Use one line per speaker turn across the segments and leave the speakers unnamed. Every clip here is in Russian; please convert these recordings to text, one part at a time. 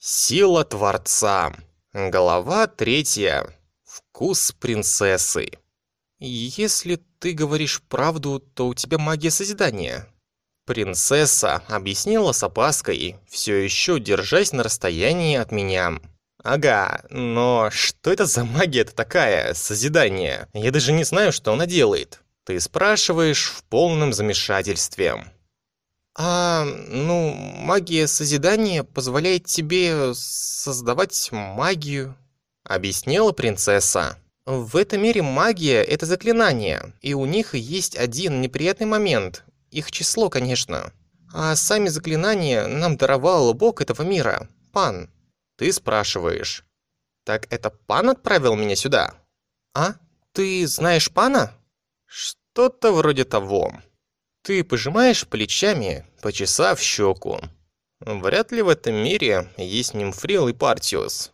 Сила Творца. Глава третья. Вкус принцессы. Если ты говоришь правду, то у тебя магия созидания. Принцесса объяснила с опаской, все еще держась на расстоянии от меня. Ага, но что это за магия-то такая, созидание? Я даже не знаю, что она делает. Ты спрашиваешь в полном замешательстве. А, ну, магия созидания позволяет тебе создавать магию, объяснила принцесса. В этом мире магия — это заклинание, и у них есть один неприятный момент. Их число, конечно. А сами заклинания нам даровал бог этого мира, Пан. Ты спрашиваешь. Так это Пан отправил меня сюда? А? Ты знаешь Пана? Что-то вроде того. Ты пожимаешь плечами, почесав щеку. Вряд ли в этом мире есть Нимфрил и Партиус.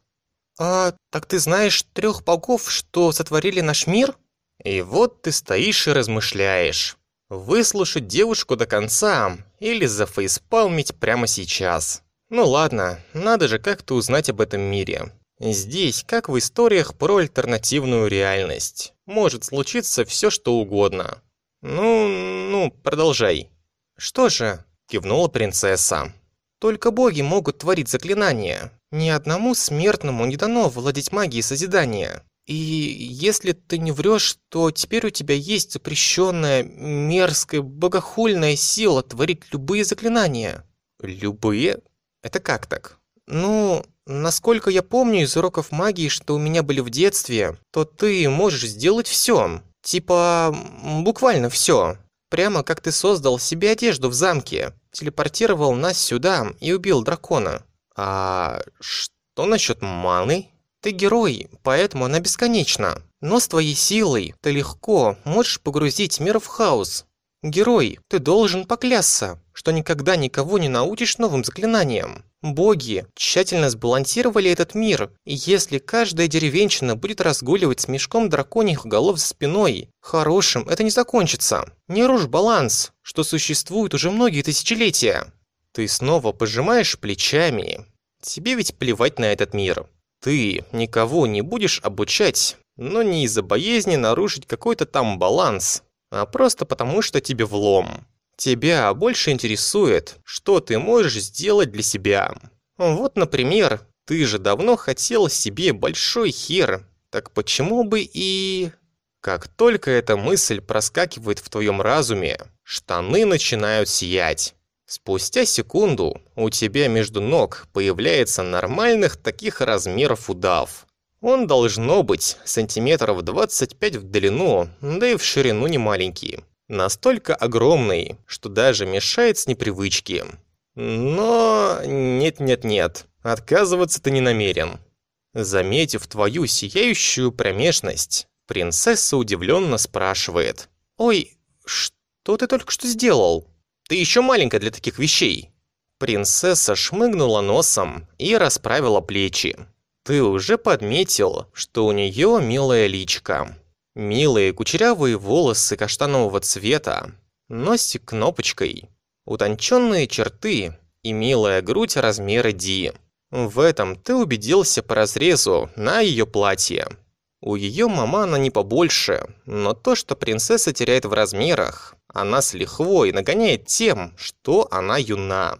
А, так ты знаешь трех полков, что сотворили наш мир? И вот ты стоишь и размышляешь. Выслушать девушку до конца или зафейспалмить прямо сейчас. Ну ладно, надо же как-то узнать об этом мире. Здесь, как в историях про альтернативную реальность, может случиться все что угодно. «Ну, ну, продолжай». «Что же?» – кивнула принцесса. «Только боги могут творить заклинания. Ни одному смертному не дано владеть магией созидания. И если ты не врешь, то теперь у тебя есть запрещенная, мерзкая, богохульная сила творить любые заклинания». «Любые? Это как так?» «Ну, насколько я помню из уроков магии, что у меня были в детстве, то ты можешь сделать все. Типа, буквально все. Прямо как ты создал себе одежду в замке, телепортировал нас сюда и убил дракона. А что насчет маны? Ты герой, поэтому она бесконечна. Но с твоей силой ты легко можешь погрузить мир в хаос. Герой, ты должен поклясться, что никогда никого не научишь новым заклинаниям. Боги тщательно сбалансировали этот мир, и если каждая деревенщина будет разгуливать с мешком драконьих голов за спиной, хорошим это не закончится. Не рушь баланс, что существует уже многие тысячелетия. Ты снова пожимаешь плечами. Тебе ведь плевать на этот мир. Ты никого не будешь обучать, но не из-за боязни нарушить какой-то там баланс, а просто потому, что тебе влом. Тебя больше интересует, что ты можешь сделать для себя. Вот, например, ты же давно хотел себе большой хер, так почему бы и... Как только эта мысль проскакивает в твоем разуме, штаны начинают сиять. Спустя секунду у тебя между ног появляется нормальных таких размеров удав. Он должно быть сантиметров 25 в длину, да и в ширину не маленький. Настолько огромный, что даже мешает с непривычки. Но нет-нет-нет, отказываться ты не намерен. Заметив твою сияющую промежность, принцесса удивленно спрашивает. «Ой, что ты только что сделал? Ты еще маленькая для таких вещей». Принцесса шмыгнула носом и расправила плечи. «Ты уже подметил, что у нее милая личка. Милые кучерявые волосы каштанового цвета, носик кнопочкой, утонченные черты и милая грудь размера D. В этом ты убедился по разрезу на ее платье. У ее мамана не побольше, но то, что принцесса теряет в размерах, она с лихвой нагоняет тем, что она юна.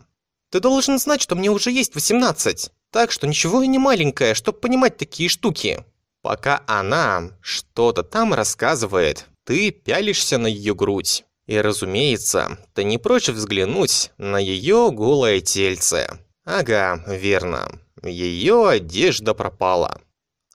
Ты должен знать, что мне уже есть 18, так что ничего и не маленькая, чтобы понимать такие штуки. Пока она что-то там рассказывает, ты пялишься на ее грудь. И, разумеется, ты не прочь взглянуть на ее голое тельце. Ага, верно. Ее одежда пропала.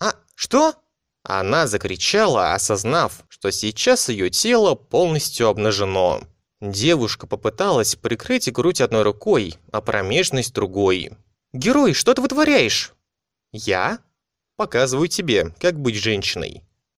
А, что? Она закричала, осознав, что сейчас ее тело полностью обнажено. Девушка попыталась прикрыть грудь одной рукой, а промежность другой. «Герой, что ты вытворяешь?» «Я?» Показываю тебе, как быть женщиной.